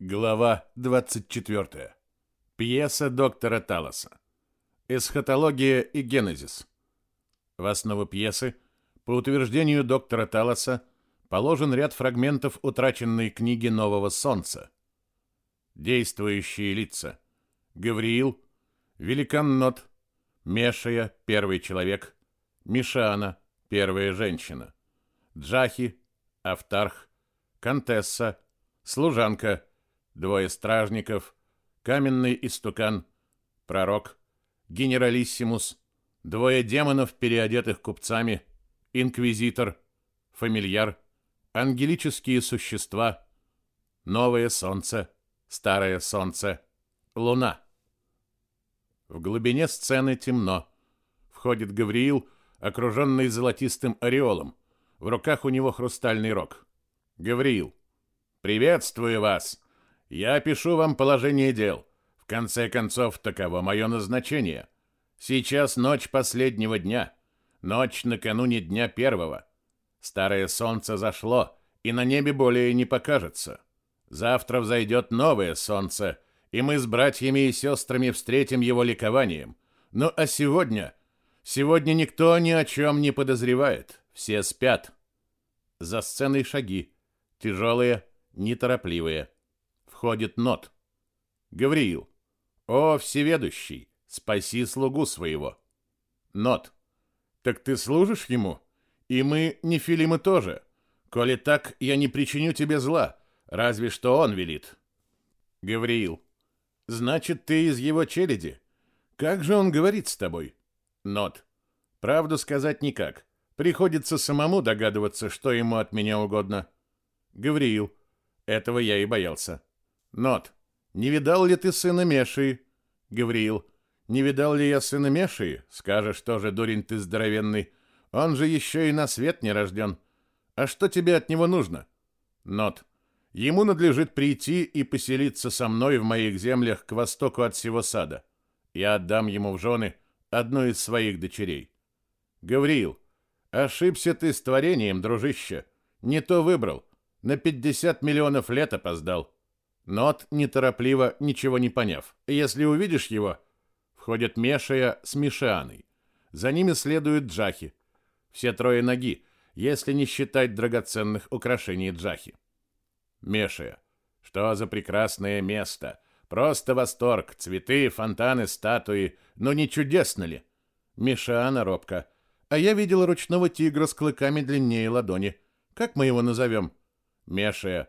Глава 24. Пьеса доктора Талоса. Эсхатология и генезис. В основу пьесы, по утверждению доктора Талоса, положен ряд фрагментов утраченной книги Нового Солнца. Действующие лица. Гавриил, Великан Нот, Мешая, первый человек, Мишана, первая женщина, Джахи, Автарх, Контесса, служанка, двое стражников, каменный истукан, пророк, генералиссимус, двое демонов, переодетых купцами, инквизитор, фамильяр, ангелические существа, новое солнце, старое солнце, луна. В глубине сцены темно. Входит Гавриил, окруженный золотистым ореолом. В руках у него хрустальный рог. Гавриил. «Приветствую вас!» Я пишу вам положение дел. В конце концов, таково мое назначение. Сейчас ночь последнего дня. Ночь накануне дня первого. Старое солнце зашло, и на небе более не покажется. Завтра взойдет новое солнце, и мы с братьями и сестрами встретим его ликованием. Ну а сегодня... Сегодня никто ни о чем не подозревает. Все спят. За сценой шаги. Тяжелые, неторопливые входит Нот. Гавриил. О, всеведущий, спаси слугу своего. Нот. Так ты служишь ему? И мы, нефилимы, тоже. Коли так, я не причиню тебе зла, разве что он велит. Гавриил. Значит, ты из его челяди. Как же он говорит с тобой? Нот. Правду сказать никак. Приходится самому догадываться, что ему от меня угодно. Гавриил. Этого я и боялся. Нот, не видал ли ты сына Меши? Гавриил, не видал ли я сына Меши? Скажешь тоже, дурень ты здоровенный. Он же еще и на свет не рожден. А что тебе от него нужно? Нот, ему надлежит прийти и поселиться со мной в моих землях к востоку от всего сада. Я отдам ему в жены одну из своих дочерей. Гавриил, ошибся ты с творением, дружище. Не то выбрал. На 50 миллионов лет опоздал. Нот неторопливо, ничего не поняв. Если увидишь его, входят Мешая с Мишаной. За ними следуют Джахи. Все трое ноги, если не считать драгоценных украшений Джахи. Мешая. Что за прекрасное место! Просто восторг! Цветы, фонтаны, статуи. Но не чудесно ли? Мишана робко. А я видел ручного тигра с клыками длиннее ладони. Как мы его назовем? Мешая.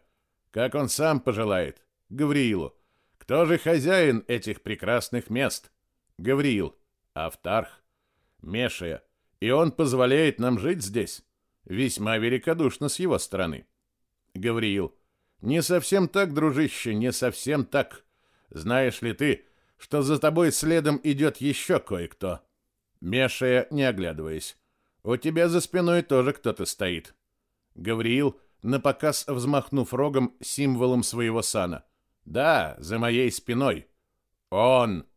Как он сам пожелает. Гавриилу. Кто же хозяин этих прекрасных мест? Гавриил. Автарх. Мешая. И он позволяет нам жить здесь. Весьма великодушно с его стороны. Гавриил. Не совсем так, дружище, не совсем так. Знаешь ли ты, что за тобой следом идет еще кое-кто? Мешая, не оглядываясь. У тебя за спиной тоже кто-то стоит. Гавриил, напоказ взмахнув рогом символом своего сана. Да, за моей спиной. Он,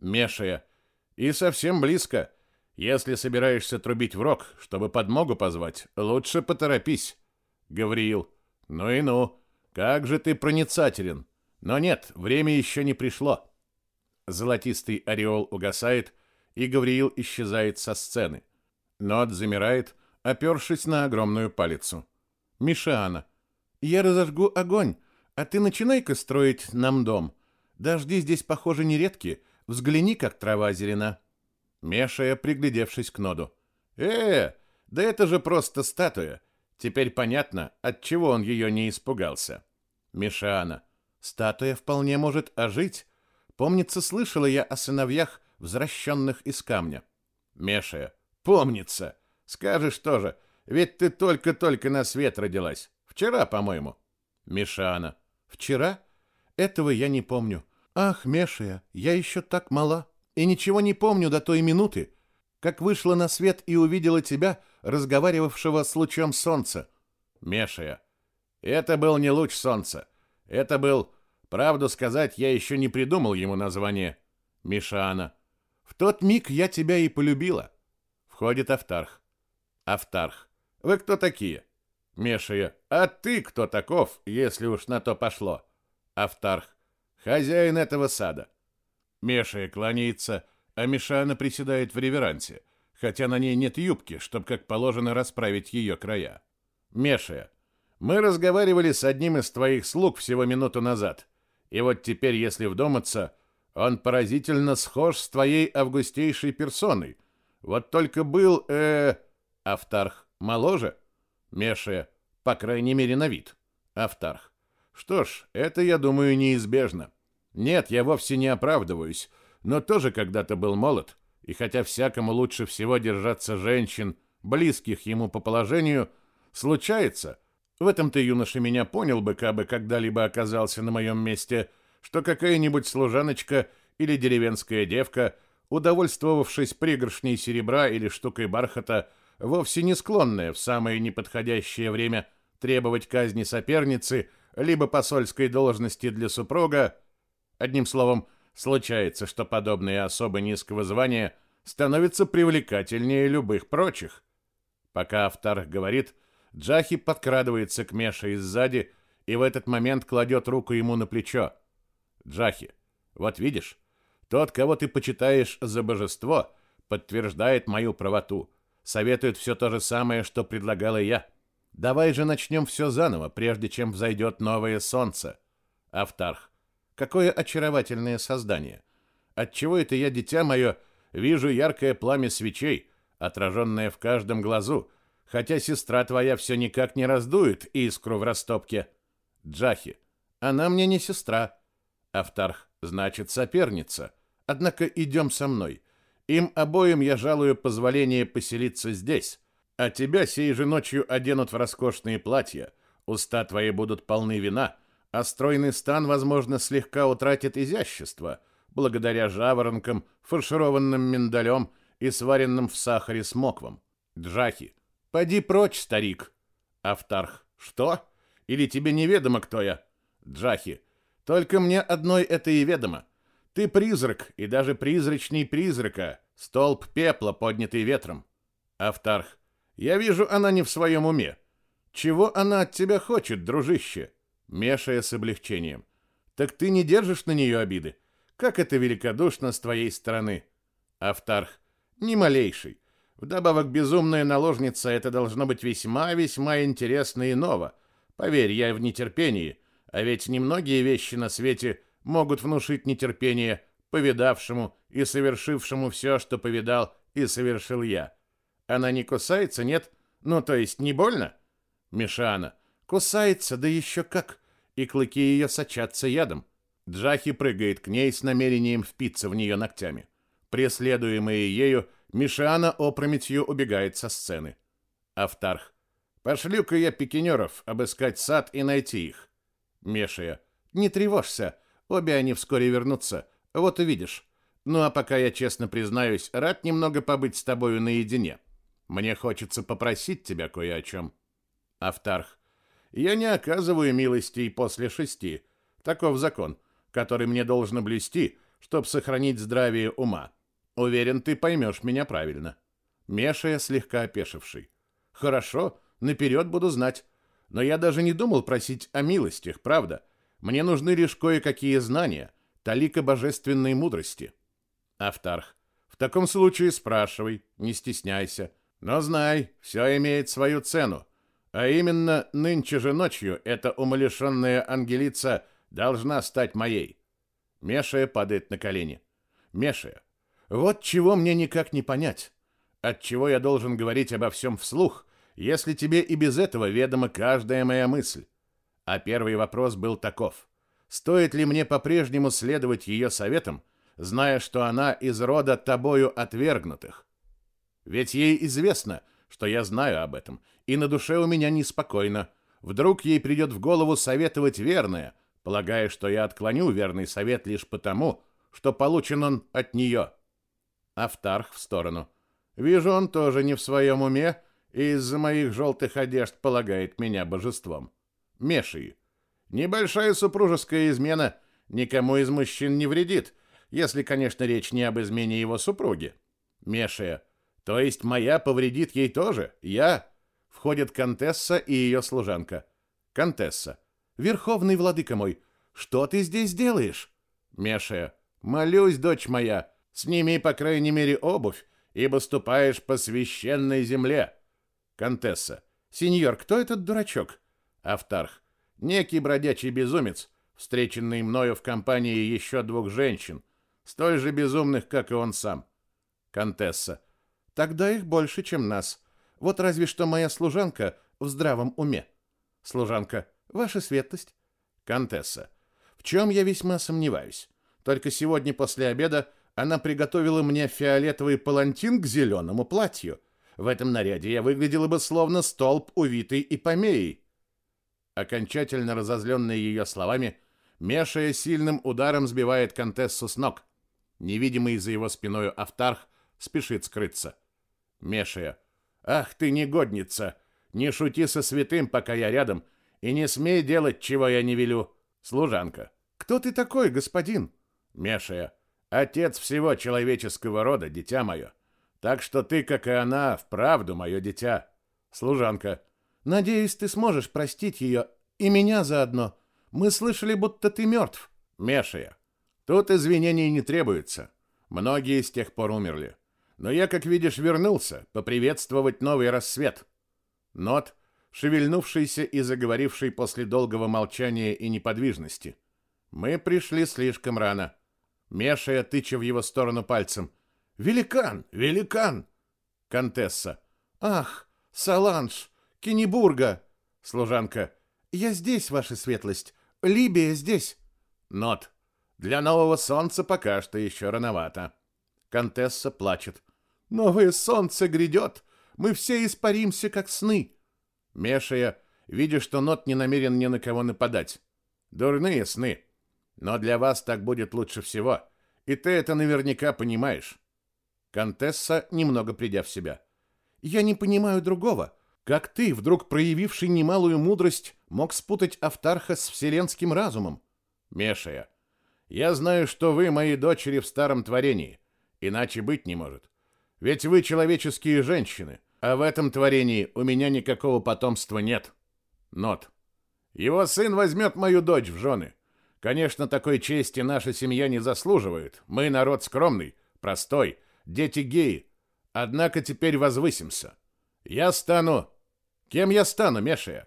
мешая. И совсем близко. Если собираешься трубить в рог, чтобы подмогу позвать, лучше поторопись. Гавриил. Ну и ну. Как же ты проницателен. Но нет, время еще не пришло. Золотистый ореол угасает, и Гавриил исчезает со сцены. Нот замирает, опершись на огромную палицу. Мишана. Я разожгу огонь, а ты начинай-ка строить нам дом. Дожди здесь, похоже, нередки. Взгляни, как трава зелена. Мешая, приглядевшись к Ноду. Э, да это же просто статуя. Теперь понятно, от чего он ее не испугался. Мишана. Статуя вполне может ожить. Помнится, слышала я о сыновьях, возвращенных из камня. Мешая. Помнится. Скажешь тоже, ведь ты только-только на свет родилась. Вчера, по-моему. Мишана. Вчера? Этого я не помню. Ах, Мешая, я еще так мала. И ничего не помню до той минуты, как вышла на свет и увидела тебя, разговаривавшего с лучом солнца. Мешая. Это был не луч солнца. Это был... Правду сказать, я еще не придумал ему название. Мишана. В тот миг я тебя и полюбила. Входит Автарх. Автарх. Вы кто такие? Мешая. А ты кто таков, если уж на то пошло? Автарх. Хозяин этого сада. Мешая кланяется, а Мишана приседает в реверансе, хотя на ней нет юбки, чтобы как положено расправить ее края. Мешая. Мы разговаривали с одним из твоих слуг всего минуту назад. И вот теперь, если вдуматься, он поразительно схож с твоей августейшей персоной. Вот только был, э, Автарх моложе? Мешая, по крайней мере, на вид. Автарх. Что ж, это, я думаю, неизбежно. Нет, я вовсе не оправдываюсь, но тоже когда-то был молод, и хотя всякому лучше всего держаться женщин, близких ему по положению, случается, в этом ты, юноша, меня понял бы, кабы когда-либо оказался на моем месте, что какая-нибудь служаночка или деревенская девка, удовольствовавшись пригоршней серебра или штукой бархата, вовсе не склонная в самое неподходящее время требовать казни соперницы либо посольской должности для супруга, Одним словом, случается, что подобные особы низкого звания становятся привлекательнее любых прочих. Пока автор говорит, Джахи подкрадывается к Меше сзади и в этот момент кладет руку ему на плечо. Джахи, вот видишь, тот, кого ты почитаешь за божество, подтверждает мою правоту, советует все то же самое, что предлагала я. Давай же начнем все заново, прежде чем взойдет новое солнце. Автарх, Какое очаровательное создание! Отчего это я, дитя мое, вижу яркое пламя свечей, отраженное в каждом глазу, хотя сестра твоя все никак не раздует искру в растопке. Джахи, она мне не сестра. Автарх, значит, соперница. Однако идем со мной. Им обоим я жалую позволение поселиться здесь, а тебя сей же ночью оденут в роскошные платья, уста твои будут полны вина, а стройный стан, возможно, слегка утратит изящество, благодаря жаворонкам, фаршированным миндалем и сваренным в сахаре смоквам. Джахи, поди прочь, старик. Автарх, что? Или тебе неведомо, кто я? Джахи, только мне одной это и ведомо. Ты призрак, и даже призрачней призрака, столб пепла, поднятый ветром. Автарх, я вижу, она не в своем уме. Чего она от тебя хочет, дружище? Мешая с облегчением. «Так ты не держишь на нее обиды? Как это великодушно с твоей стороны!» Автарх. «Ни малейший. Вдобавок, безумная наложница — это должно быть весьма-весьма интересно и ново. Поверь, я в нетерпении, а ведь немногие вещи на свете могут внушить нетерпение повидавшему и совершившему все, что повидал и совершил я. Она не кусается, нет? Ну, то есть не больно?» Мишана. Кусается, да еще как, и клыки ее сочатся ядом. Джахи прыгает к ней с намерением впиться в нее ногтями. Преследуемая ею, Мишана опрометью убегает со сцены. Автарх. Пошлю-ка я пикинеров обыскать сад и найти их. Мешая. Не тревожься, обе они вскоре вернутся. Вот увидишь. Ну а пока я честно признаюсь, рад немного побыть с тобою наедине. Мне хочется попросить тебя кое о чем. Автарх. Я не оказываю милостей после шести. Таков закон, который мне должно блюсти, чтобы сохранить здравие ума. Уверен, ты поймешь меня правильно. Мешая, слегка опешивший. Хорошо, наперед буду знать. Но я даже не думал просить о милостях, правда. Мне нужны лишь кое-какие знания, талика божественной мудрости. Автарх. В таком случае спрашивай, не стесняйся. Но знай, все имеет свою цену. А именно, нынче же ночью эта умалишенная ангелица должна стать моей. Мешая падает на колени. Мешая, вот чего мне никак не понять. Отчего я должен говорить обо всем вслух, если тебе и без этого ведома каждая моя мысль? А первый вопрос был таков. Стоит ли мне по-прежнему следовать ее советам, зная, что она из рода тобою отвергнутых? Ведь ей известно, что я знаю об этом, и на душе у меня неспокойно. Вдруг ей придет в голову советовать верное, полагая, что я отклоню верный совет лишь потому, что получен он от нее. Автарх в сторону. Вижу, он тоже не в своем уме и из-за моих желтых одежд полагает меня божеством. Меши. Небольшая супружеская измена никому из мужчин не вредит, если, конечно, речь не об измене его супруги. Мешая. То есть моя повредит ей тоже? Я? Входят Контесса и ее служанка. Контесса. Верховный владыка мой, что ты здесь делаешь? Мешая. Молюсь, дочь моя, сними, по крайней мере, обувь, ибо ступаешь по священной земле. Контесса. Сеньор, кто этот дурачок? Автарх. Некий бродячий безумец, встреченный мною в компании еще двух женщин, столь же безумных, как и он сам. Контесса. Тогда их больше, чем нас. Вот разве что моя служанка в здравом уме. Служанка. Ваша светлость. Контесса. В чем я весьма сомневаюсь. Только сегодня после обеда она приготовила мне фиолетовый палантин к зеленому платью. В этом наряде я выглядела бы словно столб, увитый ипомеей. Окончательно разозленный ее словами, Мешая сильным ударом сбивает Контессу с ног. Невидимый за его спиной Автарх спешит скрыться. Мешая. «Ах ты, негодница! Не шути со святым, пока я рядом, и не смей делать, чего я не велю!» Служанка. «Кто ты такой, господин?» Мешая. «Отец всего человеческого рода, дитя мое. Так что ты, как и она, вправду мое дитя». Служанка. «Надеюсь, ты сможешь простить ее и меня заодно. Мы слышали, будто ты мертв». Мешая. «Тут извинений не требуется. Многие с тех пор умерли. Но я, как видишь, вернулся поприветствовать новый рассвет». Нот, шевельнувшийся и заговоривший после долгого молчания и неподвижности. «Мы пришли слишком рано». Мешая, тыча в его сторону пальцем. «Великан! Великан!» Контесса. «Ах, Саланж! Кеннибурга!» Служанка. «Я здесь, ваша светлость. Либия здесь. Нот. Для нового солнца пока что еще рановато. Контесса плачет. Новое солнце грядет. Мы все испаримся, как сны. Мешая, видя, что Нот не намерен ни на кого нападать. Дурные сны. Но для вас так будет лучше всего. И ты это наверняка понимаешь. Контесса, немного придя в себя. Я не понимаю другого. Как ты, вдруг проявивший немалую мудрость, мог спутать Автарха с вселенским разумом? Мешая. Я знаю, что вы мои дочери в старом творении. Иначе быть не может. Ведь вы человеческие женщины, а в этом творении у меня никакого потомства нет. Нот. Его сын возьмет мою дочь в жены. Конечно, такой чести наша семья не заслуживает. Мы народ скромный, простой, дети геи. Однако теперь возвысимся. Я стану... Кем я стану, Мешая?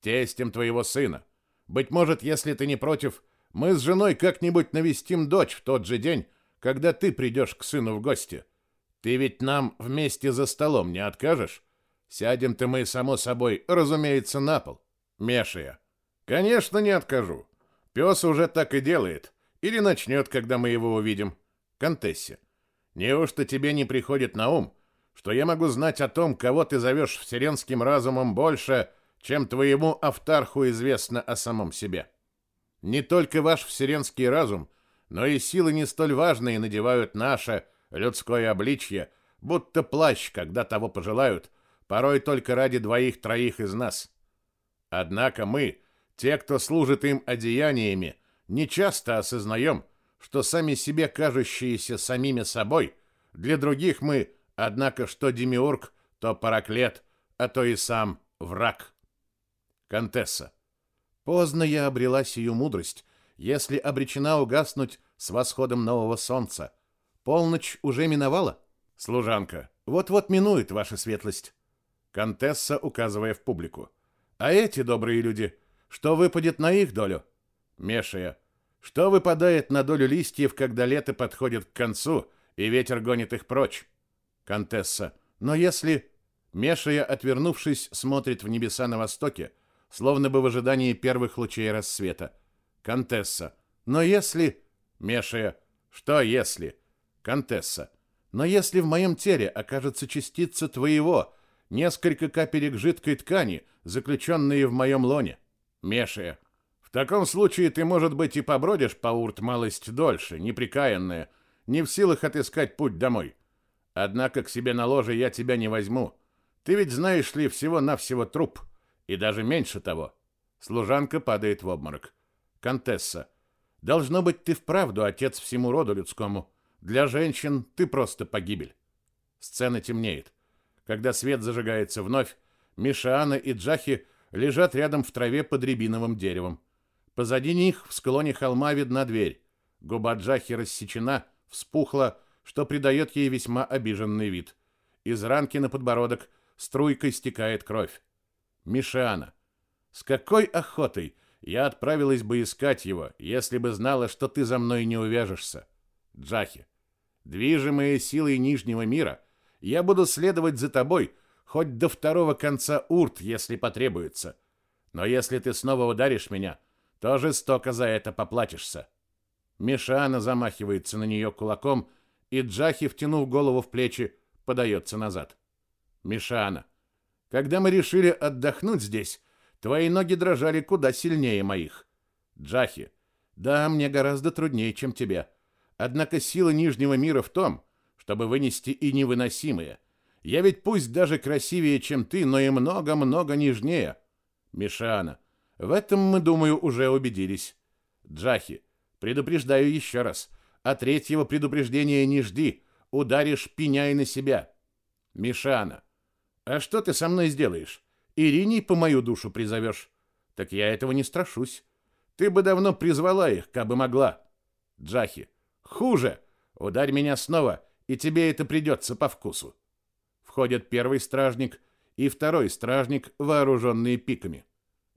Тестем твоего сына. Быть может, если ты не против, мы с женой как-нибудь навестим дочь в тот же день, когда ты придешь к сыну в гости. Ты ведь нам вместе за столом не откажешь? Сядем-то мы, само собой, разумеется, на пол. Мешая. Конечно, не откажу. Пес уже так и делает. Или начнет, когда мы его увидим. Контессе. Неужто тебе не приходит на ум, что я могу знать о том, кого ты зовешь вселенским разумом больше, чем твоему автарху известно о самом себе? Не только ваш вселенский разум, но и силы не столь важные надевают наше людское обличье, будто плащ, когда того пожелают, порой только ради двоих-троих из нас. Однако мы, те, кто служит им одеяниями, не часто осознаем, что сами себе кажущиеся самими собой, для других мы Однако что демиург, то параклет, а то и сам враг. Контесса. Поздно я обрела сию мудрость, если обречена угаснуть с восходом нового солнца. Полночь уже миновала? Служанка. Вот-вот минует ваша светлость. Контесса, указывая в публику. А эти добрые люди, что выпадет на их долю? Мешая. Что выпадает на долю листьев, когда лето подходит к концу, и ветер гонит их прочь? Контесса. Но если... Мешая, отвернувшись, смотрит в небеса на востоке, словно бы в ожидании первых лучей рассвета. Контесса. Но если... Мешая. Что если? Контесса. Но если в моем теле окажется частица твоего, несколько капелек жидкой ткани, заключенные в моем лоне. Мешая. В таком случае ты, может быть, и побродишь по урт малость дольше, неприкаянная, не в силах отыскать путь домой. Однако к себе на ложе я тебя не возьму. Ты ведь знаешь ли всего-навсего труп, и даже меньше того. Служанка падает в обморок. Контесса. Должно быть, ты вправду отец всему роду людскому. Для женщин ты просто погибель. Сцена темнеет. Когда свет зажигается вновь, Мишаана и Джахи лежат рядом в траве под рябиновым деревом. Позади них в склоне холма видна дверь. Губа Джахи рассечена, вспухла, что придает ей весьма обиженный вид. Из ранки на подбородок струйкой стекает кровь. Мишана. С какой охотой я отправилась бы искать его, если бы знала, что ты за мной не увяжешься. Джахи. Движимые силой Нижнего мира, я буду следовать за тобой, хоть до второго конца урт, если потребуется. Но если ты снова ударишь меня, то жестоко за это поплатишься. Мишана замахивается на нее кулаком, и Джахи, втянув голову в плечи, подается назад. Мишана, когда мы решили отдохнуть здесь, твои ноги дрожали куда сильнее моих. Джахи, да, мне гораздо труднее, чем тебе. Однако сила Нижнего мира в том, чтобы вынести и невыносимое. Я ведь пусть даже красивее, чем ты, но и много-много нежнее. Мишана, в этом мы, думаю, уже убедились. Джахи, предупреждаю еще раз. А третьего предупреждения не жди. Ударишь, пеняй на себя. Мишана, а что ты со мной сделаешь? Ириней по мою душу призовешь? Так я этого не страшусь. Ты бы давно призвала их, как бы могла. Джахи, хуже. Ударь меня снова, и тебе это придется по вкусу. Входят первый стражник и второй стражник, вооруженные пиками.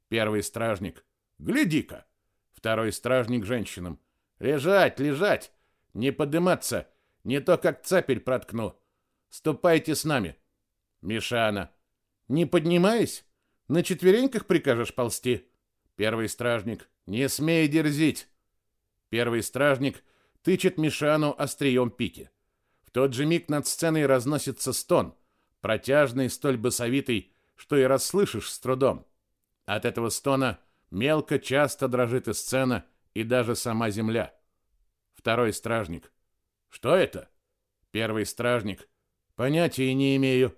Первый стражник. Гляди-ка. Второй стражник женщинам. Лежать, лежать. Не подниматься. Не то как цапель проткну. Ступайте с нами. Мишана. Не поднимаясь? На четвереньках прикажешь ползти? Первый стражник. Не смей дерзить. Первый стражник тычет Мишану острием пики. В тот же миг над сценой разносится стон, протяжный, столь басовитый, что и расслышишь с трудом. От этого стона мелко часто дрожит и сцена, и даже сама земля. Второй стражник. Что это? Первый стражник. Понятия не имею.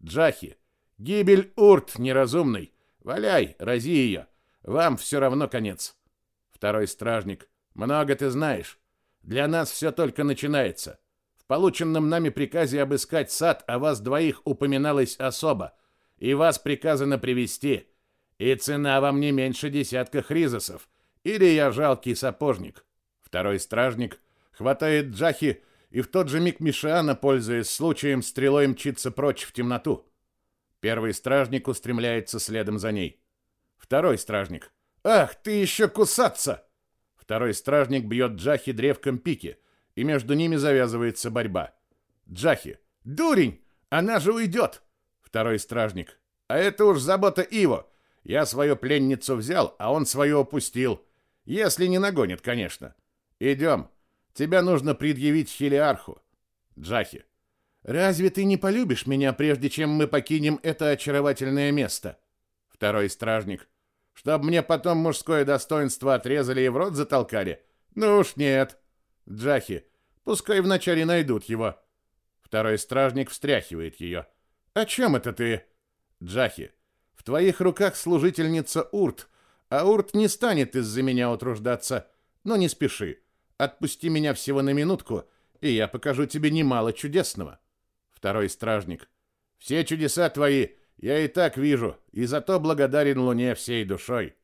Джахи. Гибель Урт неразумный. Валяй, рази ее. Вам все равно конец. Второй стражник. Много ты знаешь. Для нас все только начинается. В полученном нами приказе обыскать сад о вас двоих упоминалось особо, и вас приказано привести и цена вам не меньше десятка хризосов. Или я жалкий сапожник. Второй стражник хватает Джахи, и в тот же миг Мишиана, пользуясь случаем, стрелой мчится прочь в темноту. Первый стражник устремляется следом за ней. Второй стражник. «Ах, ты еще кусаться!» Второй стражник бьет Джахи древком пики, и между ними завязывается борьба. Джахи. «Дурень! Она же уйдет!» Второй стражник. «А это уж забота Иво. Я свою пленницу взял, а он свою опустил. Если не нагонит, конечно. Идем. Тебя нужно предъявить Хелиарху. Джахи. Разве ты не полюбишь меня, прежде чем мы покинем это очаровательное место? Второй стражник. Чтоб мне потом мужское достоинство отрезали и в рот затолкали? Ну уж нет. Джахи. Пускай вначале найдут его. Второй стражник встряхивает ее. О чем это ты? Джахи. В твоих руках служительница Урт, а Урт не станет из-за меня утруждаться. Но не спеши. Отпусти меня всего на минутку, и я покажу тебе немало чудесного. Второй стражник. Все чудеса твои я и так вижу, и зато благодарен Луне всей душой.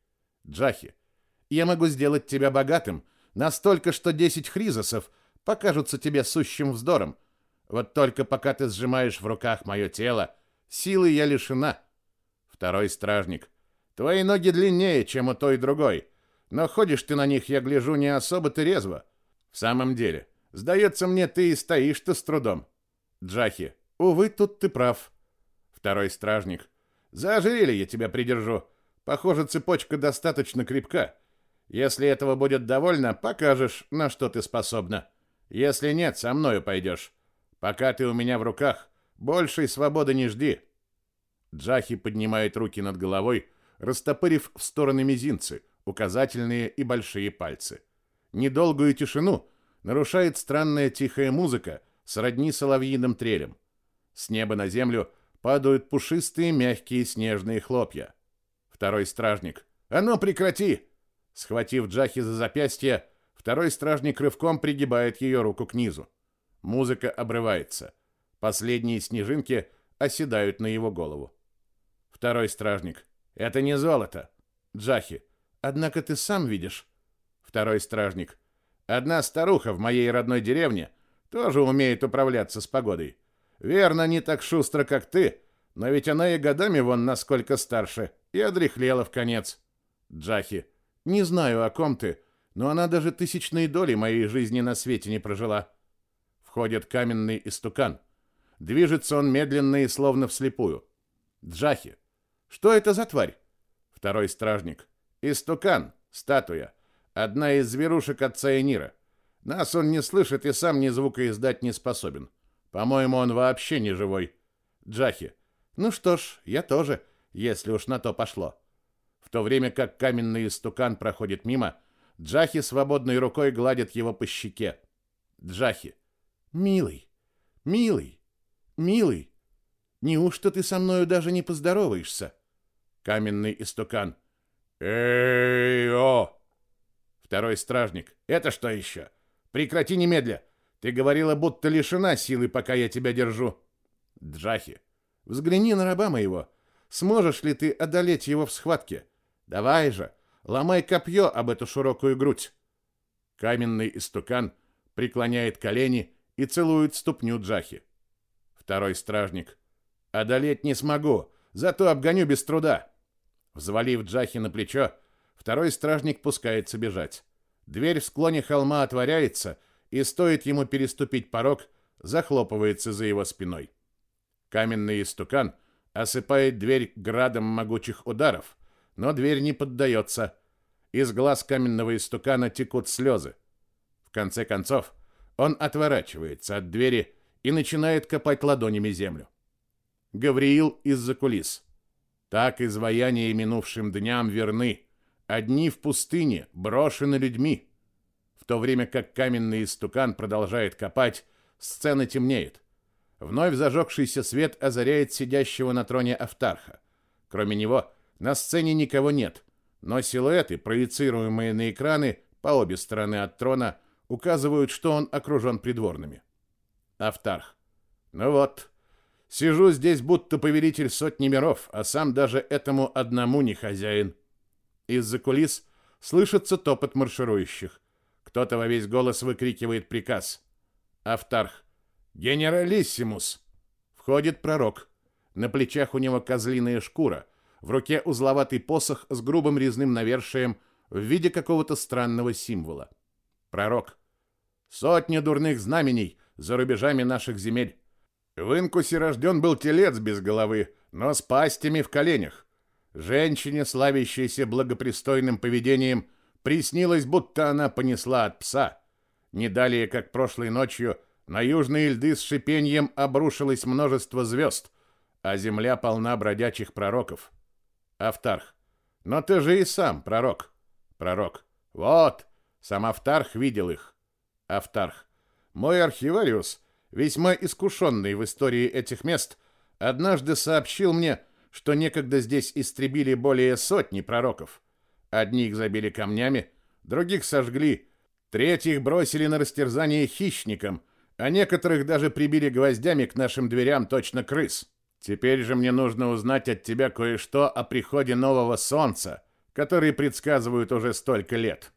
Джахи. Я могу сделать тебя богатым, настолько, что десять хризосов покажутся тебе сущим вздором. Вот только пока ты сжимаешь в руках мое тело, силы я лишена. Второй стражник. Твои ноги длиннее, чем у той другой. Но ходишь ты на них, я гляжу, не особо ты резво. В самом деле, сдается мне, ты и стоишь-то с трудом. Джахи. Увы, тут ты прав. Второй стражник. За я тебя придержу. Похоже, цепочка достаточно крепка. Если этого будет довольно, покажешь, на что ты способна. Если нет, со мною пойдешь. Пока ты у меня в руках, большей свободы не жди. Джахи поднимает руки над головой, растопырив в стороны мизинцы, указательные и большие пальцы. Недолгую тишину нарушает странная тихая музыка, сродни соловьиным трелям. С неба на землю падают пушистые мягкие снежные хлопья. Второй стражник. «А ну прекрати!» Схватив Джахи за запястье, второй стражник рывком пригибает ее руку к низу. Музыка обрывается. Последние снежинки оседают на его голову. Второй стражник. Это не золото. Джахи. Однако ты сам видишь. Второй стражник. Одна старуха в моей родной деревне тоже умеет управляться с погодой. Верно, не так шустро, как ты, но ведь она и годами вон насколько старше, и одряхлела в конец. Джахи. Не знаю, о ком ты, но она даже тысячной доли моей жизни на свете не прожила. Входит каменный истукан. Движется он медленно и словно вслепую. Джахи. Что это за тварь? Второй стражник. Истукан, статуя. Одна из зверушек отца Энира. Нас он не слышит и сам ни звука издать не способен. По-моему, он вообще не живой. Джахи. Ну что ж, я тоже, если уж на то пошло. В то время как каменный истукан проходит мимо, Джахи свободной рукой гладит его по щеке. Джахи. Милый, милый, милый, неужто ты со мною даже не поздороваешься? Каменный истукан. Эй-о! Второй стражник. Это что еще? Прекрати немедля. Ты говорила, будто лишена силы, пока я тебя держу. Джахи. Взгляни на раба моего. Сможешь ли ты одолеть его в схватке? Давай же, ломай копье об эту широкую грудь. Каменный истукан преклоняет колени и целует ступню Джахи. Второй стражник. Одолеть не смогу, зато обгоню без труда. Взвалив Джахи на плечо, второй стражник пускается бежать. Дверь в склоне холма отворяется, и стоит ему переступить порог, захлопывается за его спиной. Каменный истукан осыпает дверь градом могучих ударов, но дверь не поддается. Из глаз каменного истукана текут слезы. В конце концов, он отворачивается от двери и начинает копать ладонями землю. Гавриил из-за кулис. Так изваяния минувшим дням верны. Одни в пустыне, брошены людьми. В то время как каменный истукан продолжает копать, сцена темнеет. Вновь зажегшийся свет озаряет сидящего на троне Автарха. Кроме него, на сцене никого нет, но силуэты, проецируемые на экраны по обе стороны от трона, указывают, что он окружен придворными. Автарх. Ну вот, сижу здесь будто повелитель сотни миров, а сам даже этому одному не хозяин. Из-за кулис слышится топот марширующих. Кто-то во весь голос выкрикивает приказ. Автарх. «Генералиссимус!» Входит пророк. На плечах у него козлиная шкура, в руке узловатый посох с грубым резным навершием в виде какого-то странного символа. Пророк. Сотни дурных знамений за рубежами наших земель. В Инкусе рожден был телец без головы, но с пастями в коленях. Женщине, славящейся благопристойным поведением, приснилось, будто она понесла от пса. Не далее, как прошлой ночью, на южные льды с шипением обрушилось множество звезд, а земля полна бродячих пророков. Автарх. Но ты же и сам пророк. Пророк. Вот, сам Автарх видел их. Автарх. Мой архивариус, весьма искушенный в истории этих мест, однажды сообщил мне, что некогда здесь истребили более сотни пророков. Одних забили камнями, других сожгли, третьих бросили на растерзание хищникам, а некоторых даже прибили гвоздями к нашим дверям точно крыс. Теперь же мне нужно узнать от тебя кое-что о приходе нового солнца, который предсказывают уже столько лет.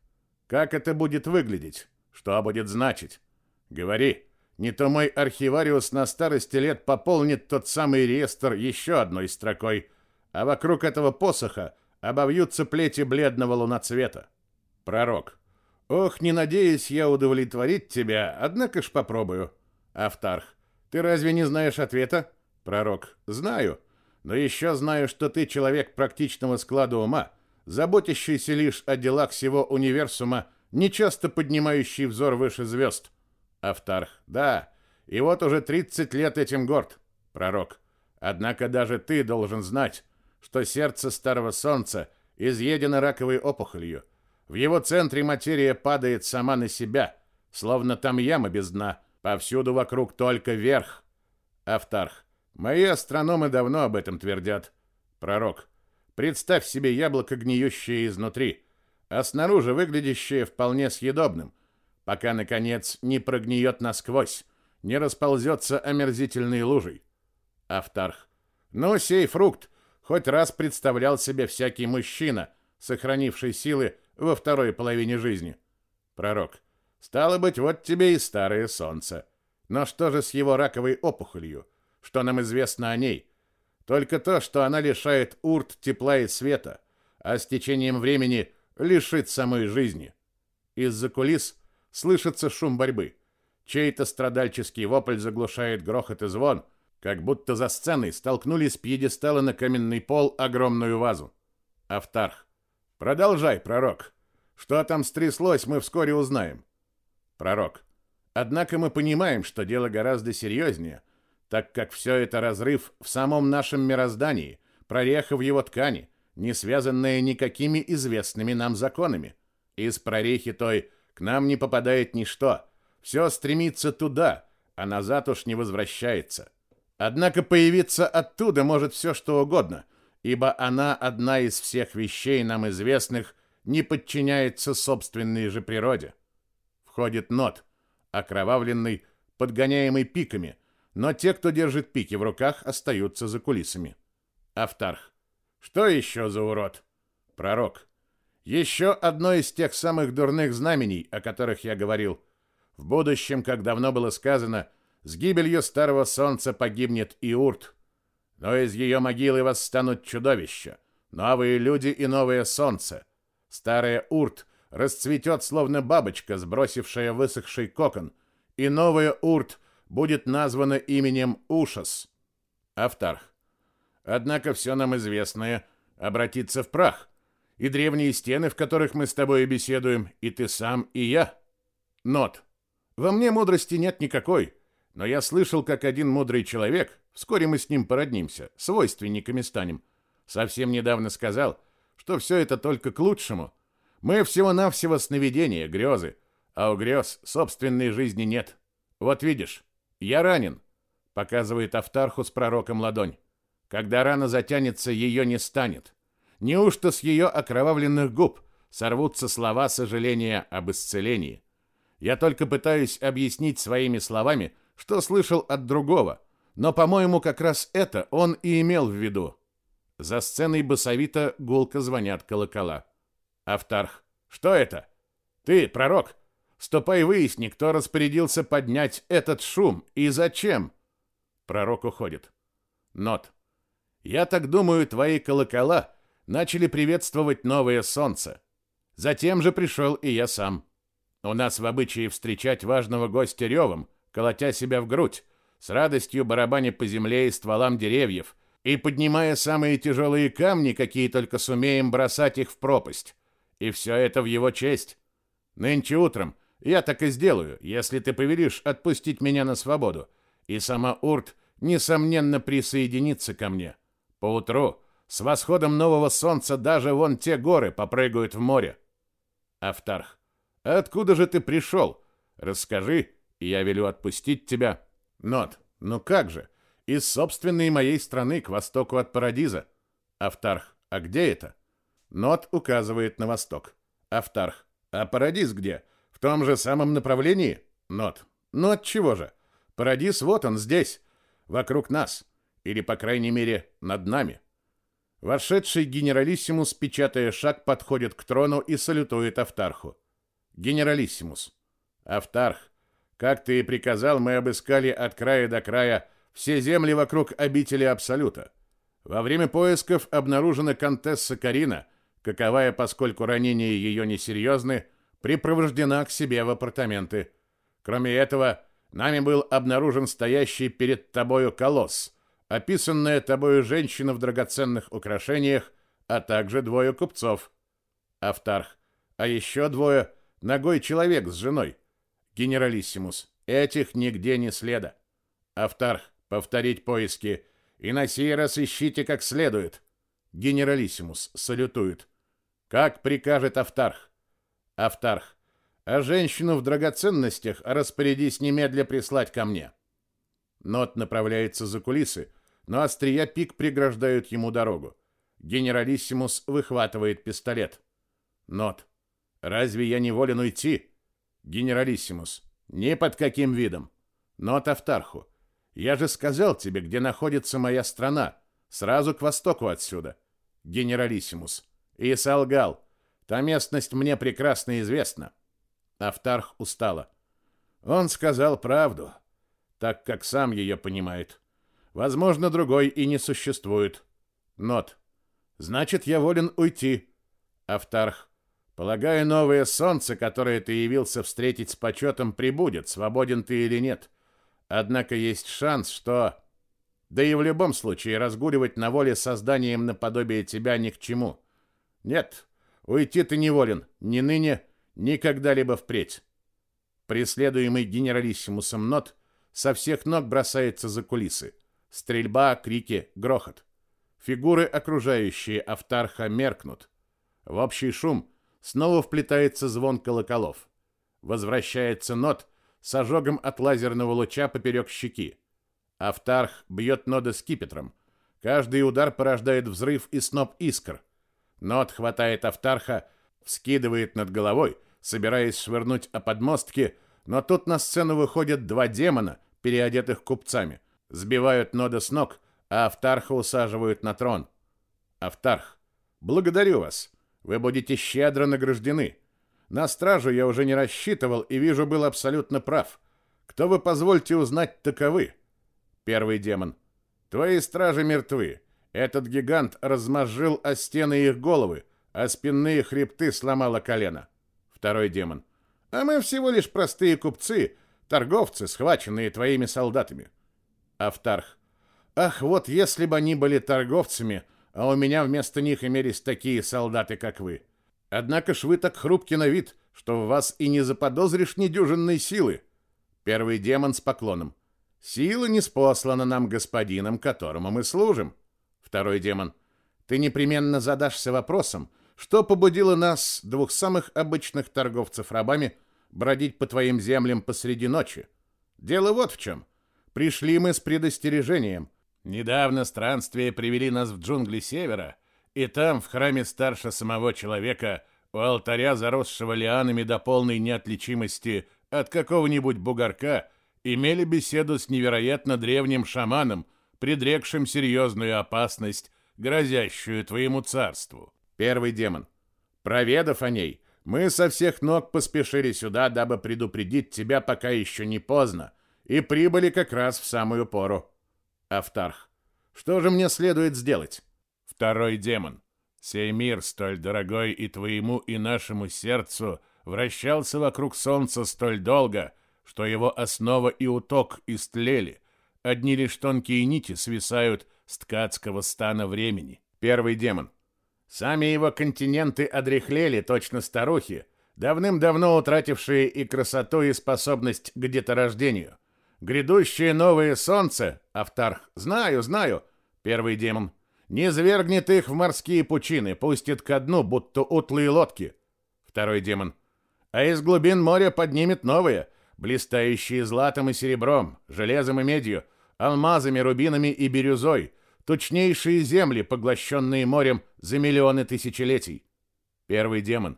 Как это будет выглядеть? Что будет значить? Говори, не то мой архивариус на старости лет пополнит тот самый реестр еще одной строкой, а вокруг этого посоха обовьются плети бледного луноцвета. Пророк. Ох, не надеюсь я удовлетворить тебя, однако ж попробую. Автарх. Ты разве не знаешь ответа? Пророк. Знаю, но еще знаю, что ты человек практичного склада ума, заботящийся лишь о делах всего универсума, нечасто поднимающий взор выше звезд. Автарх. Да, и вот уже 30 лет этим горд. Пророк. Однако даже ты должен знать, что сердце старого солнца изъедено раковой опухолью, в его центре материя падает сама на себя, словно там яма без дна. Повсюду вокруг только верх. Автарх. Мои астрономы давно об этом твердят. Пророк. Представь себе яблоко, гниющее изнутри, а снаружи выглядящее вполне съедобным, пока, наконец, не прогниет насквозь, не расползется омерзительной лужей. Автарх. Ну, сей фрукт хоть раз представлял себе всякий мужчина — сохранивший силы во второй половине жизни. Пророк. Стало быть, вот тебе и старое солнце. Но что же с его раковой опухолью? Что нам известно о ней? Только то, что она лишает урт тепла и света, а с течением времени лишит самой жизни. Из-за кулис слышится шум борьбы. Чей-то страдальческий вопль заглушает грохот и звон, как будто за сценой столкнули с пьедестала на каменный пол огромную вазу. Автарх. Продолжай, пророк. Что там стряслось, мы вскоре узнаем. Пророк. Однако мы понимаем, что дело гораздо серьезнее, так как все это разрыв в самом нашем мироздании, прореха в его ткани, не связанная никакими известными нам законами. Из прорехи той к нам не попадает ничто. Все стремится туда, а назад уж не возвращается. Однако появиться оттуда может все что угодно, ибо она одна из всех вещей нам известных, не подчиняется собственной же природе. Входит нот, окровавленный, подгоняемый пиками, но те, кто держит пики в руках, остаются за кулисами. Автарх. Что еще за урод? Пророк. Еще одно из тех самых дурных знамений, о которых я говорил. В будущем, как давно было сказано, с гибелью старого солнца погибнет и Урт. Но из ее могилы восстанут чудовища, новые люди и новое солнце. Старая Урт расцветет, словно бабочка, сбросившая высохший кокон, и новая Урт будет названа именем Ушас. Автарх. Однако все нам известное обратится в прах, и древние стены, в которых мы с тобой беседуем, и ты сам, и я. Нот. Во мне мудрости нет никакой, но я слышал, как один мудрый человек, вскоре мы с ним породнимся, свойственниками станем, совсем недавно сказал, что все это только к лучшему. Мы всего-навсего сновидения, грезы, а у грез собственной жизни нет. Вот видишь, я ранен, показывает Автарху с пророком ладонь. Когда рана затянется, ее не станет. Неужто с ее окровавленных губ сорвутся слова сожаления об исцелении? Я только пытаюсь объяснить своими словами, что слышал от другого, но, по-моему, как раз это он и имел в виду. За сценой басовито гулко звонят колокола. Автарх. Что это? Ты, пророк, ступай выясни, кто распорядился поднять этот шум и зачем. Пророк уходит. Нот. Я так думаю, твои колокола начали приветствовать новое солнце. Затем же пришел и я сам. У нас в обычае встречать важного гостя ревом, колотя себя в грудь, с радостью барабаня по земле и стволам деревьев, и поднимая самые тяжелые камни, какие только сумеем, бросать их в пропасть. И все это в его честь. Нынче утром я так и сделаю, если ты повелишь отпустить меня на свободу, и сама Урт, несомненно, присоединится ко мне. Поутру, с восходом нового солнца, даже вон те горы попрыгают в море. Автарх. Откуда же ты пришел? Расскажи, и я велю отпустить тебя. Нот, ну как же? Из собственной моей страны к востоку от Парадиза. Автарх, а где это? Нот указывает на восток. Автарх, а Парадиз где? В том же самом направлении? Нот, ну от чего же? Парадиз вот он здесь, вокруг нас, или, по крайней мере, над нами. Вошедший генералиссимус, печатая шаг, подходит к трону и салютует Автарху. Генералиссимус. Автарх, как ты и приказал, мы обыскали от края до края все земли вокруг обители Абсолюта. Во время поисков обнаружена контесса Карина, каковая, поскольку ранения ее несерьезны, припровождена к себе в апартаменты. Кроме этого, нами был обнаружен стоящий перед тобою колосс, описанная тобою женщина в драгоценных украшениях, а также двое купцов. Автарх. А еще двое — Ногой человек с женой. Генералиссимус. Этих нигде не следа. Автарх. Повторить поиски. И на сей раз ищите как следует. Генералиссимус. Салютует. Как прикажет Автарх. Автарх. А женщину в драгоценностях распорядись немедля прислать ко мне. Нот направляется за кулисы, но острия пик преграждают ему дорогу. Генералиссимус выхватывает пистолет. Нот. Разве я не волен уйти? Генералиссимус, ни под каким видом. Но Тавтарху, я же сказал тебе, где находится моя страна, сразу к востоку отсюда. Генералиссимус, И солгал. Та местность мне прекрасно известна. Автарх устала. Он сказал правду, так как сам ее понимает. Возможно, другой и не существует. Нот. Значит, я волен уйти. Автарх. Полагаю, новое солнце, которое ты явился встретить с почетом, прибудет, свободен ты или нет. Однако есть шанс, что... Да и в любом случае разгуливать на воле созданием наподобие тебя ни к чему. Нет, уйти ты не волен, ни ныне, ни когда-либо впредь. Преследуемый генералиссимусом Нот со всех ног бросается за кулисы. Стрельба, крики, грохот. Фигуры, окружающие Автарха, меркнут. В общий шум снова вплетается звон колоколов. Возвращается Нот с ожогом от лазерного луча поперек щеки. Автарх бьет Нода скипетром. Каждый удар порождает взрыв и сноп искр. Нод хватает Автарха, вскидывает над головой, собираясь швырнуть о подмостки, но тут на сцену выходят два демона, переодетых купцами, сбивают Нода с ног, а Автарха усаживают на трон. Автарх, благодарю вас. Вы будете щедро награждены. На стражу я уже не рассчитывал и вижу, был абсолютно прав. Кто вы позвольте узнать таковы? Первый демон. Твои стражи мертвы. Этот гигант размозжил о стены их головы, а спинные хребты сломало колено. Второй демон. А мы всего лишь простые купцы, торговцы, схваченные твоими солдатами. Автарх. Ах, вот если бы они были торговцами, а у меня вместо них имелись такие солдаты, как вы. Однако ж вы так хрупки на вид, что в вас и не заподозришь недюжинной силы. Первый демон с поклоном. Сила не спослана нам господином, которому мы служим. Второй демон. Ты непременно задашься вопросом, что побудило нас, двух самых обычных торговцев рабами, бродить по твоим землям посреди ночи. Дело вот в чем. Пришли мы с предостережением. Недавно странствия привели нас в джунгли севера, и там, в храме старше самого человека, у алтаря, заросшего лианами до полной неотличимости от какого-нибудь бугорка, имели беседу с невероятно древним шаманом, предрекшим серьезную опасность, грозящую твоему царству. Первый демон. Проведав о ней, мы со всех ног поспешили сюда, дабы предупредить тебя, пока еще не поздно, и прибыли как раз в самую пору. Автарх. Что же мне следует сделать? Второй демон. Сей мир, столь дорогой и твоему, и нашему сердцу, вращался вокруг солнца столь долго, что его основа и уток истлели. Одни лишь тонкие нити свисают с ткацкого стана времени. Первый демон. Сами его континенты одряхлели, точно старухи, давным-давно утратившие и красоту, и способность к деторождению. Грядущее новое солнце, Автарх, знаю, знаю, первый демон, не свергнет их в морские пучины, пустит ко дну, будто утлые лодки. Второй демон. А из глубин моря поднимет новое, блистающие златом и серебром, железом и медью, алмазами, рубинами и бирюзой, точнейшие земли, поглощенные морем за миллионы тысячелетий. Первый демон.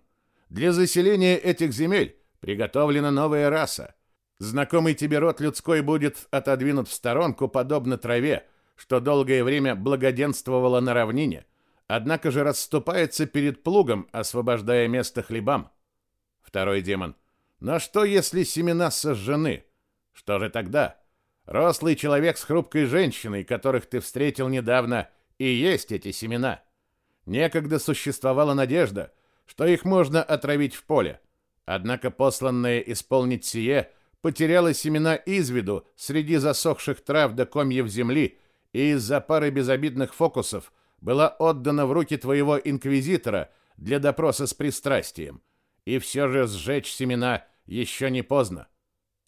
Для заселения этих земель приготовлена новая раса. Знакомый тебе род людской будет отодвинут в сторонку, подобно траве, что долгое время благоденствовала на равнине, однако же расступается перед плугом, освобождая место хлебам. Второй демон. Но что, если семена сожжены? Что же тогда? Рослый человек с хрупкой женщиной, которых ты встретил недавно, и есть эти семена. Некогда существовала надежда, что их можно отравить в поле. Однако посланная исполнить сие потеряла семена из виду среди засохших трав до комьев земли и из-за пары безобидных фокусов была отдана в руки твоего инквизитора для допроса с пристрастием. И все же сжечь семена еще не поздно.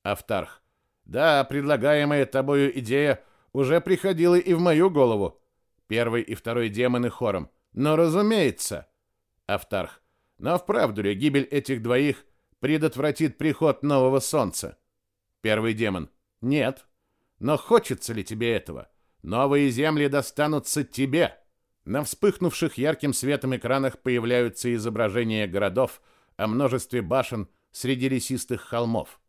Автарх. Да, предлагаемая тобою идея уже приходила и в мою голову. Первый и второй демоны хором. Но разумеется. Автарх. Но вправду ли гибель этих двоих предотвратит приход нового солнца? Первый демон. Нет. Но хочется ли тебе этого? Новые земли достанутся тебе. На вспыхнувших ярким светом экранах появляются изображения городов, о множестве башен среди лесистых холмов.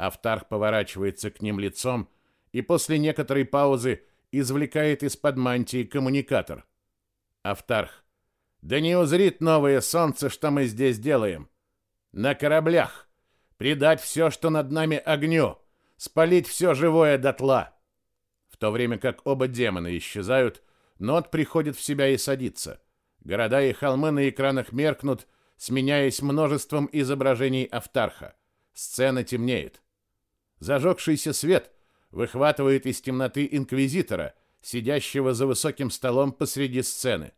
Автарх поворачивается к ним лицом и после некоторой паузы извлекает из-под мантии коммуникатор. Автарх. Да не узрит новое солнце, что мы здесь делаем. На кораблях. Предать все, что над нами огню. Спалить все живое дотла. В то время как оба демона исчезают, Нот приходит в себя и садится. Города и холмы на экранах меркнут, сменяясь множеством изображений Автарха. Сцена темнеет. Зажегшийся свет выхватывает из темноты инквизитора, сидящего за высоким столом посреди сцены.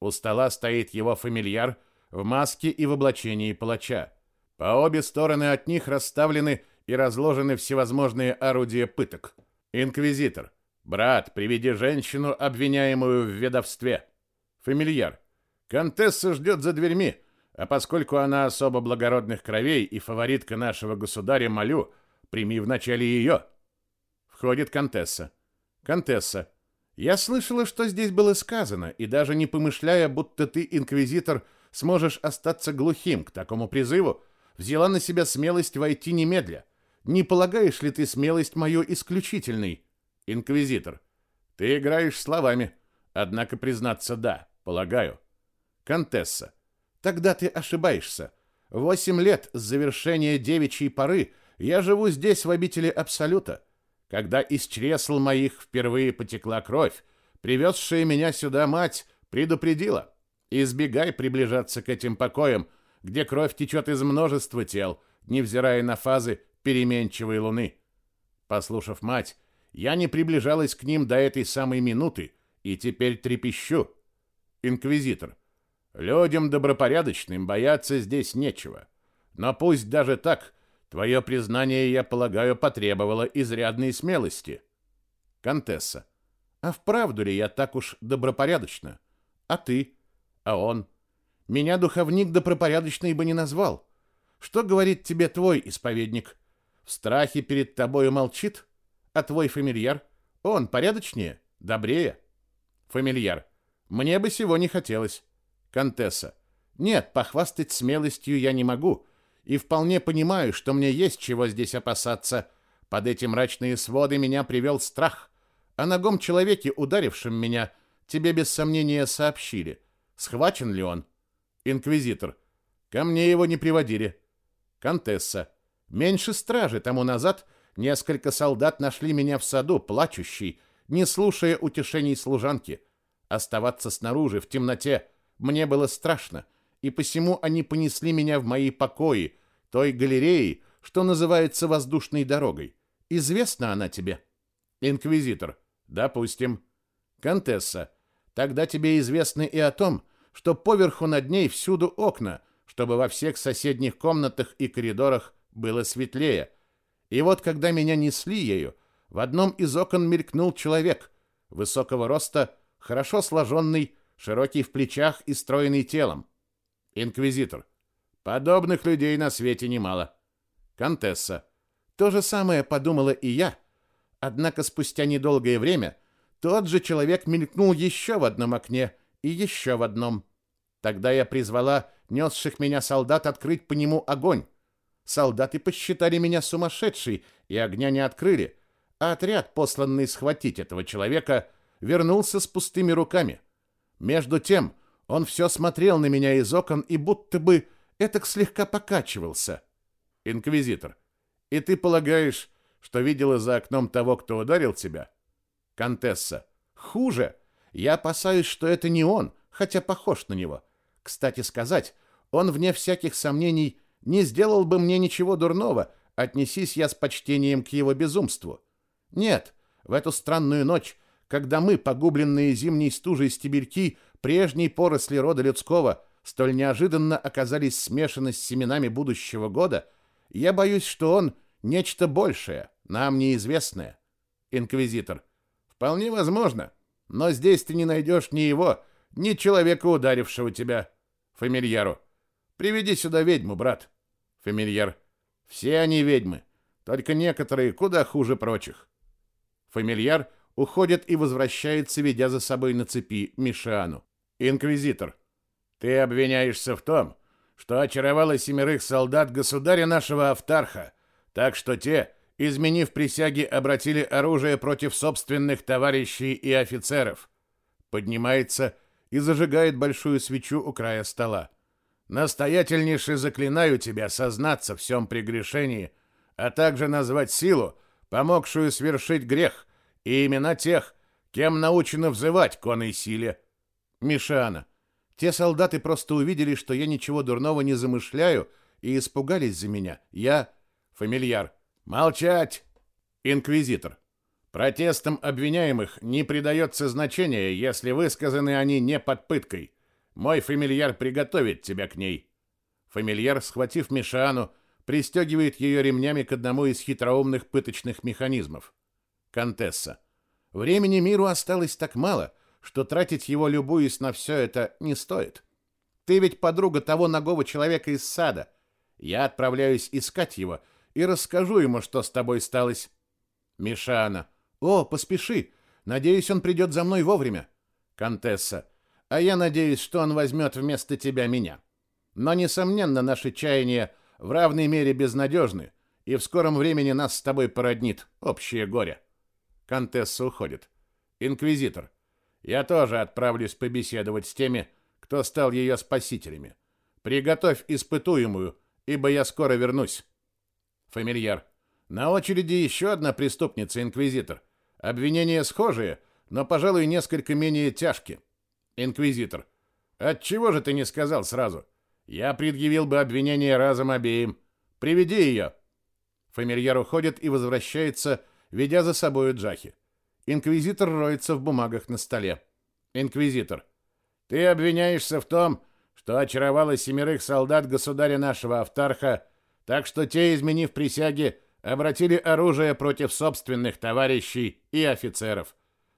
У стола стоит его фамильяр в маске и в облачении палача. По обе стороны от них расставлены и разложены всевозможные орудия пыток. Инквизитор. Брат, приведи женщину, обвиняемую в ведовстве. Фамильяр. Контесса ждет за дверьми, а поскольку она особо благородных кровей и фаворитка нашего государя, молю, прими вначале ее. Входит Контесса. Контесса. Я слышала, что здесь было сказано, и даже не помышляя, будто ты, инквизитор, сможешь остаться глухим к такому призыву, взяла на себя смелость войти немедля. Не полагаешь ли ты смелость мою исключительной? Инквизитор. Ты играешь словами. Однако признаться, да, полагаю. Контесса. Тогда ты ошибаешься. Восемь лет с завершения девичьей поры я живу здесь в обители Абсолюта. Когда из чресл моих впервые потекла кровь, привезшая меня сюда мать предупредила. Избегай приближаться к этим покоям, где кровь течет из множества тел, невзирая на фазы переменчивой луны. Послушав мать, я не приближалась к ним до этой самой минуты и теперь трепещу. Инквизитор. Людям добропорядочным бояться здесь нечего. Но пусть даже так, твое признание, я полагаю, потребовало изрядной смелости. Контесса. А вправду ли я так уж добропорядочна? А ты? А он? Меня духовник добропорядочный бы не назвал. Что говорит тебе твой исповедник? В страхе перед тобою молчит? А твой фамильяр? Он порядочнее, добрее? Фамильяр. Мне бы сего не хотелось. Контесса. Нет, похвастать смелостью я не могу, и вполне понимаю, что мне есть чего здесь опасаться. Под эти мрачные своды меня привел страх. О ногом человеке, ударившем меня, тебе без сомнения сообщили. Схвачен ли он? Инквизитор. Ко мне его не приводили. Контесса. Меньше стражи тому назад несколько солдат нашли меня в саду, плачущий, не слушая утешений служанки. Оставаться снаружи, в темноте, мне было страшно, и посему они понесли меня в мои покои, той галереи, что называется воздушной дорогой. Известна она тебе? Инквизитор. Допустим. Контесса. Тогда тебе известно и о том, что поверху над ней всюду окна, чтобы во всех соседних комнатах и коридорах было светлее. И вот когда меня несли ею, в одном из окон мелькнул человек, высокого роста, хорошо сложенный, широкий в плечах и стройный телом. Инквизитор. Подобных людей на свете немало. Контесса. То же самое подумала и я. Однако спустя недолгое время тот же человек мелькнул еще в одном окне и еще в одном. Тогда я призвала несших меня солдат открыть по нему огонь. Солдаты посчитали меня сумасшедшей и огня не открыли, а отряд, посланный схватить этого человека, вернулся с пустыми руками. Между тем он все смотрел на меня из окон и будто бы этак слегка покачивался. Инквизитор. И ты полагаешь, что видела за окном того, кто ударил тебя? Контесса. Хуже. Я опасаюсь, что это не он, хотя похож на него. Кстати сказать, он, вне всяких сомнений, не сделал бы мне ничего дурного, отнесись я с почтением к его безумству. Нет, в эту странную ночь когда мы, погубленные зимней стужей стебельки прежней поросли рода людского, столь неожиданно оказались смешаны с семенами будущего года, я боюсь, что он нечто большее, нам неизвестное. Инквизитор. Вполне возможно, но здесь ты не найдешь ни его, ни человека, ударившего тебя. Фамильяру. Приведи сюда ведьму, брат. Фамильяр. Все они ведьмы, только некоторые куда хуже прочих. Фамильяр уходит и возвращается, ведя за собой на цепи Мишану. Инквизитор, ты обвиняешься в том, что очаровала семерых солдат государя нашего Автарха, так что те, изменив присяги, обратили оружие против собственных товарищей и офицеров. Поднимается и зажигает большую свечу у края стола. Настоятельнейше заклинаю тебя сознаться в всем прегрешении, а также назвать силу, помогшую свершить грех, и имена тех, кем научено взывать к оной силе. Мишана. Те солдаты просто увидели, что я ничего дурного не замышляю, и испугались за меня. Я... Фамильяр. Молчать! Инквизитор. Протестам обвиняемых не придается значения, если высказаны они не под пыткой. Мой фамильяр приготовит тебя к ней. Фамильяр, схватив Мишану, пристегивает ее ремнями к одному из хитроумных пыточных механизмов. Контесса. Времени миру осталось так мало, что тратить его, любуясь на все это, не стоит. Ты ведь подруга того ногого человека из сада. Я отправляюсь искать его и расскажу ему, что с тобой сталось. Мишана. О, поспеши. Надеюсь, он придет за мной вовремя. Контесса. А я надеюсь, что он возьмет вместо тебя меня. Но, несомненно, наши чаяния в равной мере безнадежны, и в скором времени нас с тобой породнит общее горе. Контесса уходит. Инквизитор. Я тоже отправлюсь побеседовать с теми, кто стал ее спасителями. Приготовь испытуемую, ибо я скоро вернусь. Фамильяр. На очереди еще одна преступница, инквизитор. Обвинения схожие, но, пожалуй, несколько менее тяжкие. Инквизитор. Отчего же ты не сказал сразу? Я предъявил бы обвинение разом обеим. Приведи ее. Фамильяр уходит и возвращается, ведя за собою Джахи. Инквизитор роется в бумагах на столе. Инквизитор. Ты обвиняешься в том, что очаровала семерых солдат государя нашего Автарха, так что те, изменив присяги, обратили оружие против собственных товарищей и офицеров.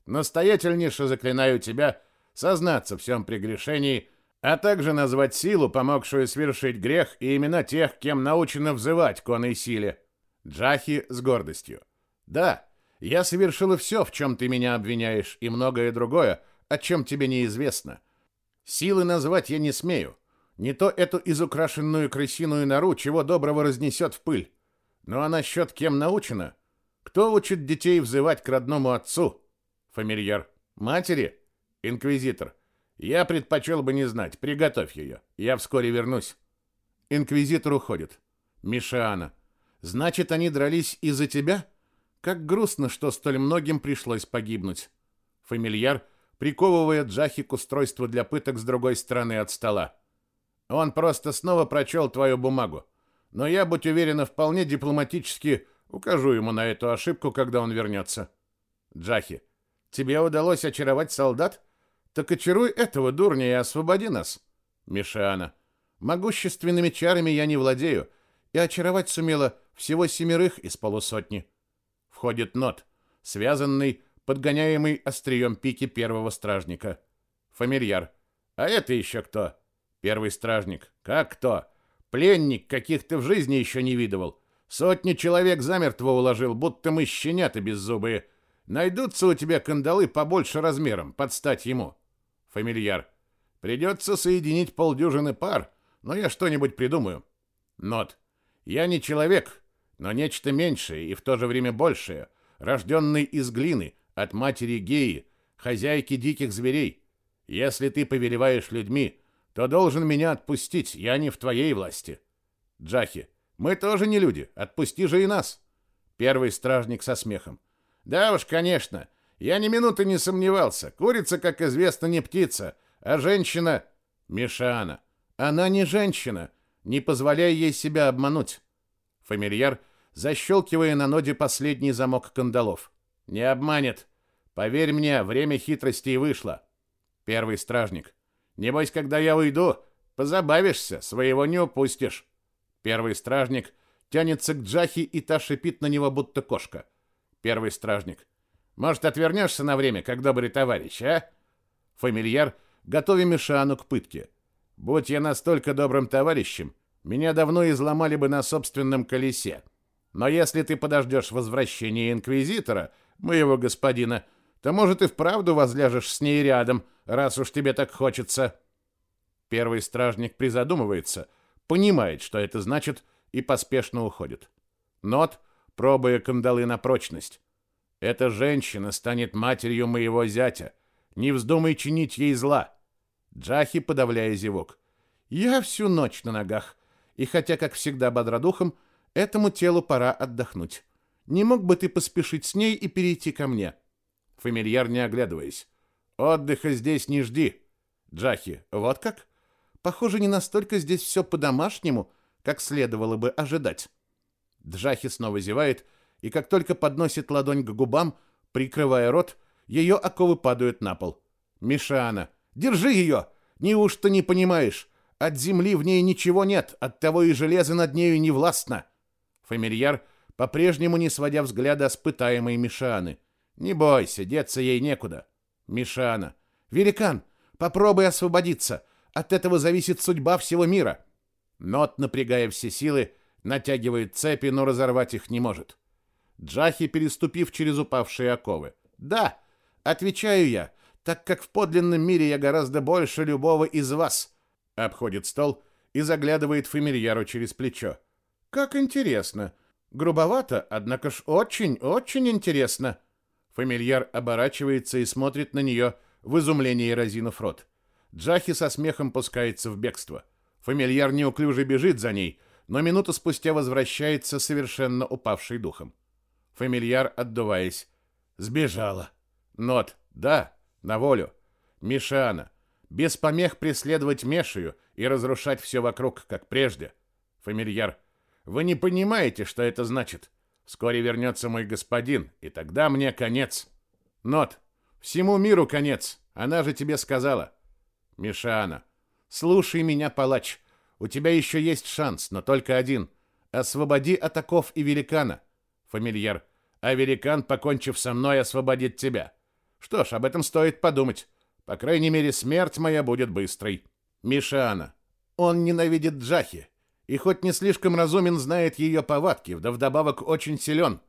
Настоятельнейше заклинаю тебя сознаться в всем прегрешении а также назвать силу, помогшую свершить грех, и имена тех, кем научено взывать к оной силе. Джахи с гордостью. Да, я совершила все, в чем ты меня обвиняешь, и многое другое, о чем тебе неизвестно. Силы назвать я не смею. Не то эту изукрашенную крысиную нору чего доброго разнесет в пыль. Ну а насчет кем научено? Кто учит детей взывать к родному отцу? Фамильяр. Матери? Инквизитор. Я предпочел бы не знать. Приготовь ее. Я вскоре вернусь. Инквизитор уходит. Мишана. Значит, они дрались из-за тебя? Как грустно, что столь многим пришлось погибнуть. Фамильяр приковывает Джахи к устройству для пыток с другой стороны от стола. Он просто снова прочел твою бумагу. Но я, будь уверена, вполне дипломатически укажу ему на эту ошибку, когда он вернется. Джахи, тебе удалось очаровать солдат? Так очаруй этого дурня и освободи нас. Мишана. Могущественными чарами я не владею, и очаровать сумела всего семерых из полусотни. Входит нот, связанный, подгоняемый острием пики первого стражника. Фамильяр. А это еще кто? Первый стражник. Как кто? Пленник, каких ты в жизни еще не видывал. Сотни человек замертво уложил, будто мы щенята беззубые. Найдутся у тебя кандалы побольше размером, под стать ему. Фамильяр. Придется соединить полдюжины пар, но я что-нибудь придумаю. Нот. Я не человек, но нечто меньшее и в то же время большее, рожденный из глины, от матери Геи, хозяйки диких зверей. Если ты повелеваешь людьми, то должен меня отпустить, я не в твоей власти. Джахи. Мы тоже не люди, отпусти же и нас. Первый стражник со смехом. Да уж, конечно. Я ни минуты не сомневался. Курица, как известно, не птица, а женщина — Мишана. Она не женщина. Не позволяй ей себя обмануть. Фамильяр, защелкивая на ноде последний замок кандалов. Не обманет. Поверь мне, время хитрости вышло. Первый стражник. Небось, когда я уйду, позабавишься, своего не упустишь. Первый стражник тянется к Джахи, и та шипит на него, будто кошка. Первый стражник. Может, отвернешься на время, как добрый товарищ, а? Фамильяр, готовя Мишану к пытке. Будь я настолько добрым товарищем, меня давно изломали бы на собственном колесе. Но если ты подождешь возвращения инквизитора, моего господина, то, может, и вправду возляжешь с ней рядом, раз уж тебе так хочется. Первый стражник призадумывается, понимает, что это значит, и поспешно уходит. Нот, пробуя кандалы на прочность. Эта женщина станет матерью моего зятя. Не вздумай чинить ей зла. Джахи, подавляя зевок. Я всю ночь на ногах, и хотя, как всегда, бодродухом, этому телу пора отдохнуть. Не мог бы ты поспешить с ней и перейти ко мне? Фамильяр, не оглядываясь. Отдыха здесь не жди. Джахи, вот как? Похоже, не настолько здесь все по-домашнему, как следовало бы ожидать. Джахи снова зевает, и как только подносит ладонь к губам, прикрывая рот, ее оковы падают на пол. Мишана, держи ее! Неужто не понимаешь? От земли в ней ничего нет, от того и железо над нею не властно. Фамильяр, по-прежнему не сводя взгляда с пытаемой Мишаны. Не бойся, деться ей некуда. Мишана. Великан, попробуй освободиться. От этого зависит судьба всего мира. Нот, напрягая все силы, натягивает цепи, но разорвать их не может. Джахи, переступив через упавшие оковы. Да, отвечаю я, так как в подлинном мире я гораздо больше любого из вас. Обходит стол и заглядывает фамильяру через плечо. Как интересно. Грубовато, однако ж очень-очень интересно. Фамильяр оборачивается и смотрит на нее в изумлении разинув рот. Джахи со смехом пускается в бегство. Фамильяр неуклюже бежит за ней, но минуту спустя возвращается совершенно упавший духом. Фамильяр, отдуваясь, сбежала. Нот, да, на волю. Мишана, без помех преследовать Мешию и разрушать все вокруг, как прежде. Фамильяр, вы не понимаете, что это значит. Вскоре вернется мой господин, и тогда мне конец. Нот, всему миру конец, она же тебе сказала. Мишана, слушай меня, палач. У тебя еще есть шанс, но только один. Освободи атаков и великана. Фамильяр, а великан, покончив со мной, освободит тебя. Что ж, об этом стоит подумать. По крайней мере, смерть моя будет быстрой. Мишана, он ненавидит Джахи, и хоть не слишком разумен, знает ее повадки, да вдобавок очень силен.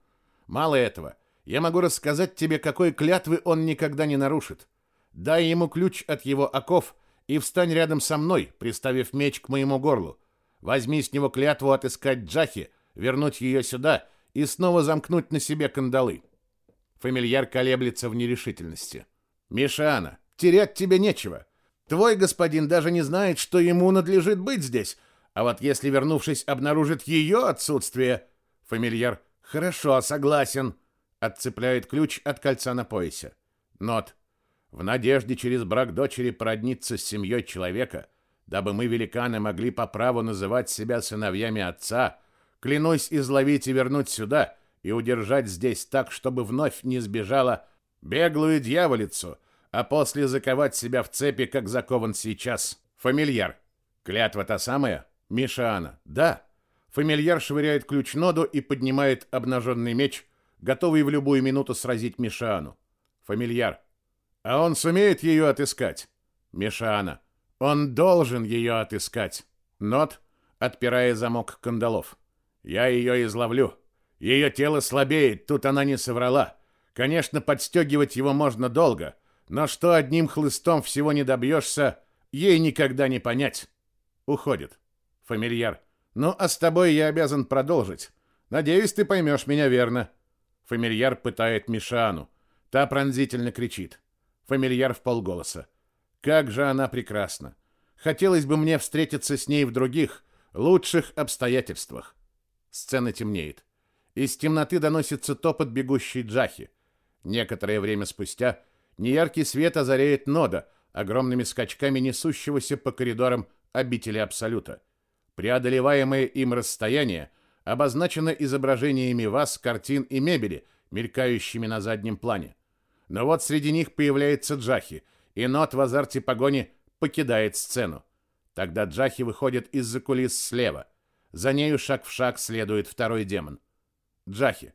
Мало этого, я могу рассказать тебе, какой клятвы он никогда не нарушит. Дай ему ключ от его оков и встань рядом со мной, приставив меч к моему горлу. Возьми с него клятву отыскать Джахи, вернуть ее сюда и снова замкнуть на себе кандалы. Фамильяр колеблется в нерешительности. Мишана, терять тебе нечего. Твой господин даже не знает, что ему надлежит быть здесь, а вот если, вернувшись, обнаружит ее отсутствие... Фамильяр «Хорошо, согласен», отцепляет ключ от кольца на поясе. Нот. В надежде через брак дочери породниться с семьей человека, дабы мы, великаны, могли по праву называть себя сыновьями отца, клянусь изловить и вернуть сюда и удержать здесь так, чтобы вновь не сбежала беглую дьяволицу, а после заковать себя в цепи, как закован сейчас. Фамильяр. Клятва та самая? Мишана. Да. Фамильяр швыряет ключ Ноду и поднимает обнаженный меч, готовый в любую минуту сразить Мишану. Фамильяр. А он сумеет ее отыскать? Мишана. Он должен ее отыскать. Нот, отпирая замок кандалов. Я ее изловлю. Ее тело слабеет, тут она не соврала. Конечно, подстегивать его можно долго, но что одним хлыстом всего не добьешься, ей никогда не понять. Уходит. Фамильяр. Ну, а с тобой я обязан продолжить. Надеюсь, ты поймешь меня верно. Фамильяр пытает Мишану. Та пронзительно кричит. Фамильяр в полголоса. Как же она прекрасна. Хотелось бы мне встретиться с ней в других, лучших обстоятельствах. Сцена темнеет. Из темноты доносится топот бегущей Джахи. Некоторое время спустя неяркий свет озаряет Нода, огромными скачками несущегося по коридорам обители Абсолюта. Преодолеваемое им расстояние обозначено изображениями вас, картин и мебели, мелькающими на заднем плане. Но вот среди них появляется Джахи, и Нот в азарте погони покидает сцену. Тогда Джахи выходит из-за кулис слева. За нею шаг в шаг следует второй демон. Джахи.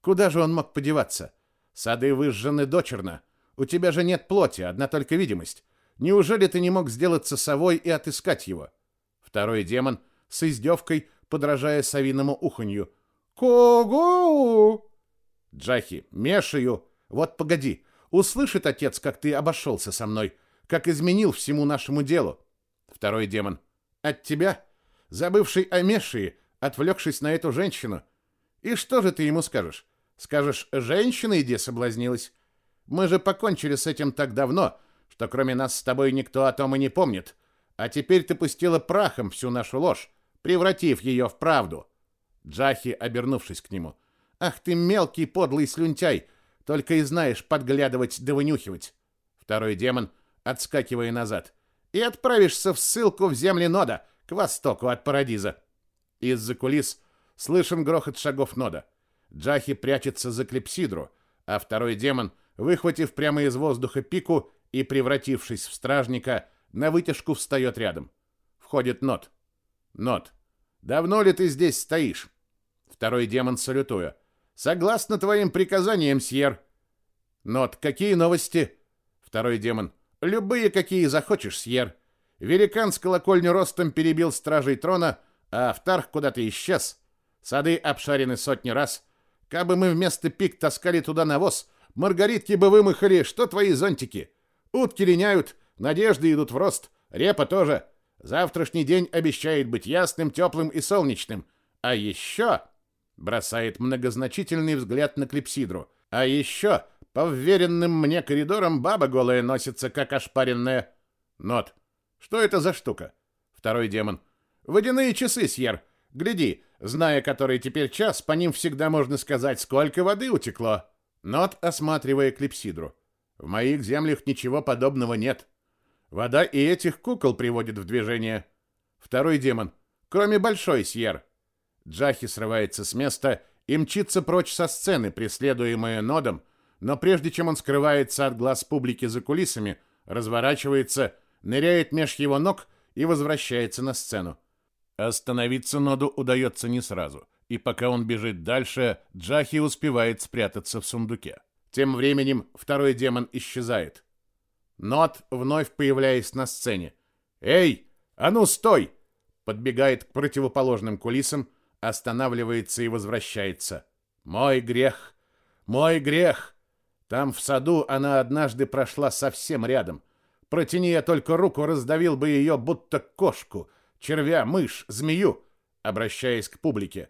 Куда же он мог подеваться? Сады выжжены дочерно. У тебя же нет плоти, одна только видимость. Неужели ты не мог сделаться совой и отыскать его? Второй демон с издевкой, подражая совиному уханью. «Кого?» «Джахи, мешаю. Вот погоди. Услышит отец, как ты обошелся со мной, как изменил всему нашему делу». Второй демон. «От тебя, забывший о Мешии, отвлекшись на эту женщину. И что же ты ему скажешь? Скажешь, женщина иди соблазнилась? Мы же покончили с этим так давно, что кроме нас с тобой никто о том и не помнит. А теперь ты пустила прахом всю нашу ложь, превратив ее в правду. Джахи, обернувшись к нему. Ах ты мелкий подлый слюнтяй, только и знаешь подглядывать да вынюхивать. Второй демон, отскакивая назад. И отправишься в ссылку в земли Нода, к востоку от Парадиза. Из-за кулис слышен грохот шагов Нода. Джахи прячется за клепсидру, а второй демон, выхватив прямо из воздуха пику и превратившись в стражника, на вытяжку встает рядом. Входит Нот. Нот. Давно ли ты здесь стоишь? Второй демон салютуя. Согласно твоим приказаниям, Сьер. Нот. Какие новости? Второй демон. Любые, какие захочешь, Сьер. Великан с колокольню ростом перебил стражей трона, а Автарх куда-то исчез. Сады обшарены сотни раз. Кабы мы вместо пик таскали туда навоз, маргаритки бы вымахали, что твои зонтики. Утки линяют, надежды идут в рост, репа тоже. Завтрашний день обещает быть ясным, теплым и солнечным. А еще...» Бросает многозначительный взгляд на клипсидру. «А еще по вверенным мне коридорам баба голая носится, как ошпаренная. Нот. Что это за штука? Второй демон. Водяные часы, Сьер. Гляди, зная, который теперь час, по ним всегда можно сказать, сколько воды утекло. Нот, осматривая клипсидру. В моих землях ничего подобного нет. Вода и этих кукол приводит в движение. Второй демон. Кроме большой Сьер. Джахи срывается с места и мчится прочь со сцены, преследуемая Нодом, но прежде чем он скрывается от глаз публики за кулисами, разворачивается, ныряет меж его ног и возвращается на сцену. Остановиться Ноду удается не сразу, и пока он бежит дальше, Джахи успевает спрятаться в сундуке. Тем временем второй демон исчезает. Нот, вновь появляясь на сцене. «Эй, а ну стой!» Подбегает к противоположным кулисам, останавливается и возвращается. «Мой грех! Мой грех!» Там в саду она однажды прошла совсем рядом. Протяни я только руку, раздавил бы ее, будто кошку, червя, мышь, змею, обращаясь к публике.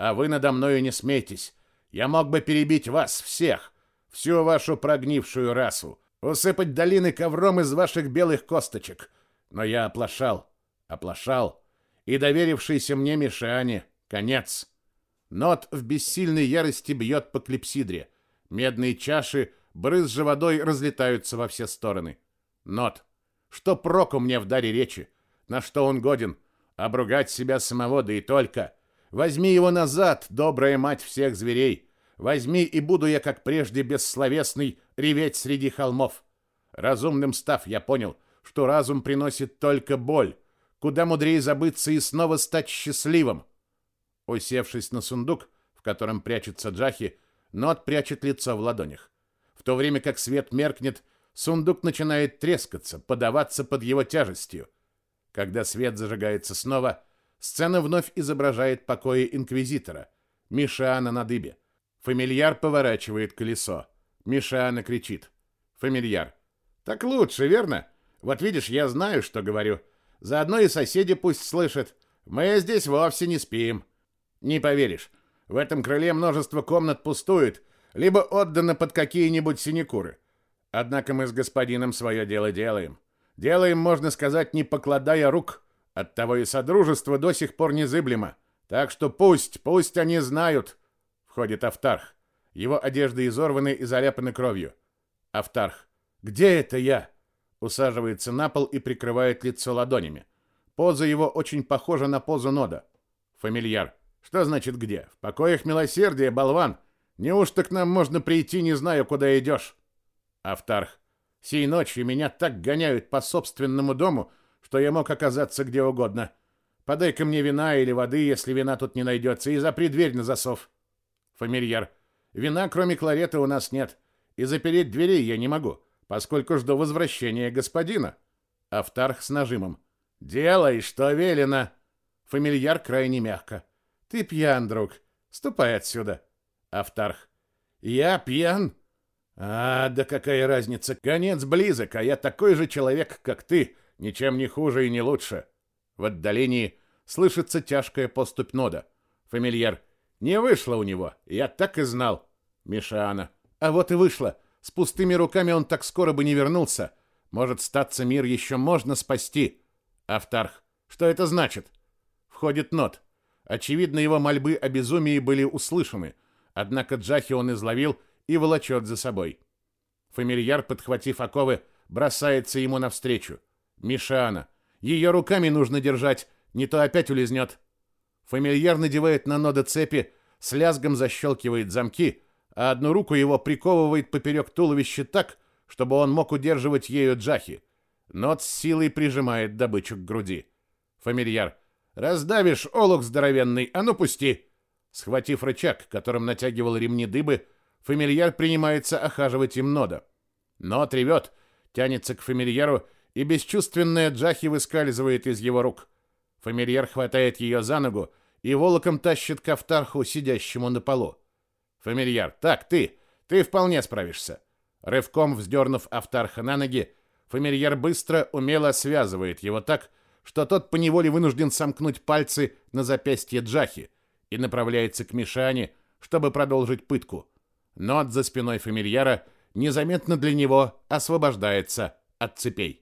А вы надо мною не смейтесь. Я мог бы перебить вас всех, всю вашу прогнившую расу, усыпать долины ковром из ваших белых косточек. Но я оплошал, оплошал, и доверившийся мне Мишане конец. Нот в бессильной ярости бьет по клипсидре — Медные чаши, брызжа водой, разлетаются во все стороны. Нот. Что проку мне в даре речи? На что он годен? Обругать себя самого, да и только. Возьми его назад, добрая мать всех зверей. Возьми, и буду я, как прежде, бессловесный, реветь среди холмов. Разумным став, я понял, что разум приносит только боль. Куда мудрее забыться и снова стать счастливым. Усевшись на сундук, в котором прячется Джахи, Нот прячет лицо в ладонях. В то время как свет меркнет, сундук начинает трескаться, подаваться под его тяжестью. Когда свет зажигается снова, сцена вновь изображает покои инквизитора. Мишана на дыбе. Фамильяр поворачивает колесо. Мишана кричит. Фамильяр. Так лучше, верно? Вот видишь, я знаю, что говорю. Заодно и соседи пусть слышат. Мы здесь вовсе не спим. Не поверишь, в этом крыле множество комнат пустует, либо отдано под какие-нибудь синекуры. Однако мы с господином свое дело делаем. Делаем, можно сказать, не покладая рук. Оттого и содружество до сих пор незыблемо. Так что пусть, пусть они знают. Входит Автарх. Его одежды изорваны и заляпаны кровью. Автарх. Где это я? Усаживается на пол и прикрывает лицо ладонями. Поза его очень похожа на позу Нода. Фамильяр. Что значит где? В покоях милосердия, болван. Неужто к нам можно прийти, не знаю, куда идешь? Автарх. Сей ночью меня так гоняют по собственному дому, что я мог оказаться где угодно. Подай-ка мне вина или воды, если вина тут не найдется, и запри дверь на засов. Фамильяр. Вина, кроме кларета, у нас нет. И запереть двери я не могу, поскольку жду возвращения господина. Автарх с нажимом. Делай, что велено. Фамильяр крайне мягко. Ты пьян, друг. Ступай отсюда. Автарх. Я пьян? А, да какая разница? Конец близок, а я такой же человек, как ты, ничем не хуже и не лучше. В отдалении слышится тяжкая поступь нода. Фамильяр. Не вышло у него. Я так и знал. Мишана. А вот и вышло. С пустыми руками он так скоро бы не вернулся. Может, статься мир еще можно спасти. Автарх. Что это значит? Входит Нот. Очевидно, его мольбы о безумии были услышаны, однако Джахи он изловил и волочет за собой. Фамильяр, подхватив оковы, бросается ему навстречу. Мишана. Ее руками нужно держать, не то опять улизнет. Фамильяр надевает на нода цепи, с лязгом защелкивает замки, а одну руку его приковывает поперек туловища так, чтобы он мог удерживать ею Джахи. Нот с силой прижимает добычу к груди. Фамильяр. «Раздавишь, олух здоровенный, а ну пусти!» Схватив рычаг, которым натягивал ремни дыбы, фамильяр принимается охаживать им Нода. Нот ревет, тянется к фамильяру, и бесчувственная Джахи выскальзывает из его рук. Фамильяр хватает ее за ногу и волоком тащит к Автарху, сидящему на полу. Фамильяр, так, ты, ты вполне справишься. Рывком вздернув Автарха на ноги, фамильяр быстро, умело связывает его так, что тот поневоле вынужден сомкнуть пальцы на запястье Джахи и направляется к Мишане, чтобы продолжить пытку. Но от за спиной фамильяра незаметно для него освобождается от цепей.